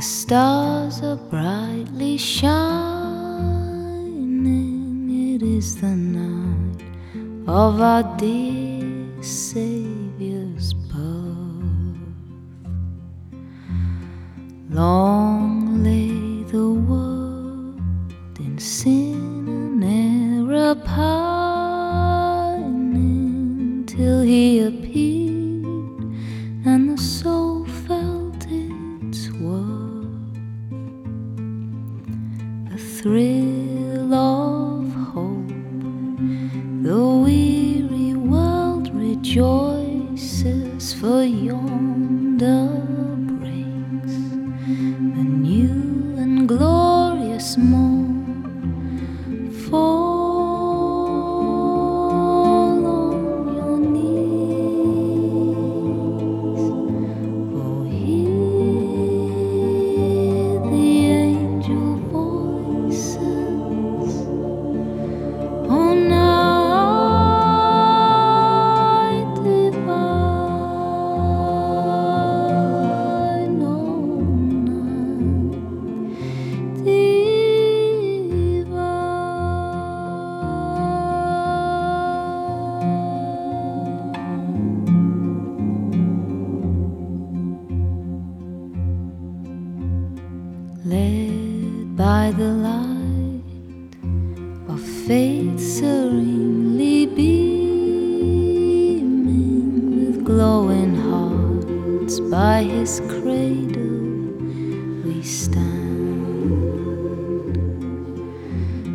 The stars are brightly shining. It is the night of our dear Savior's birth. Long lay the world in sin thrill of hope, the weary world rejoices, for yonder breaks the new and glorious morn. Fall Led by the light of faith serenely beaming with glowing hearts by his cradle we stand.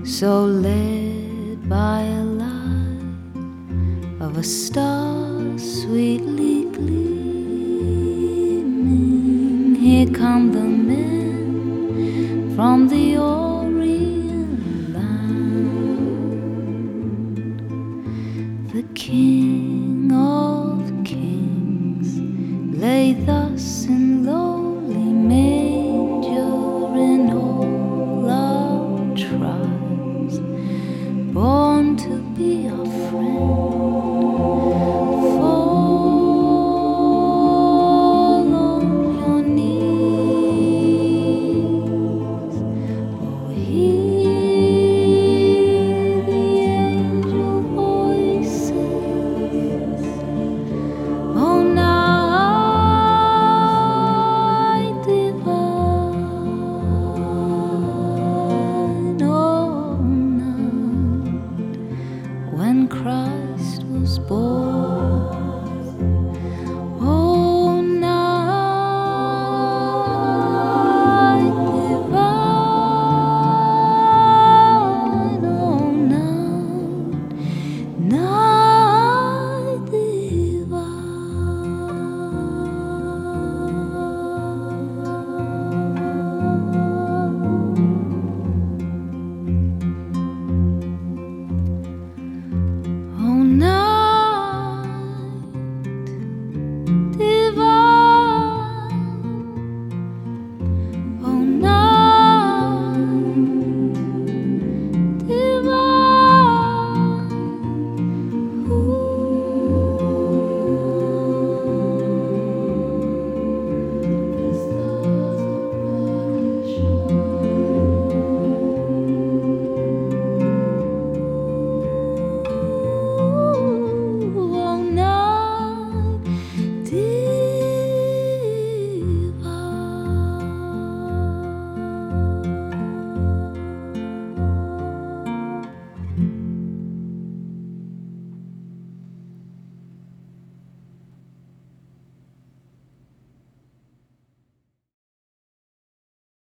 So led by a light of a star sweetly gleaming here come the men from the Orient land. The King of Kings lay thus in lowly manger in all our tribes, born to be our friend.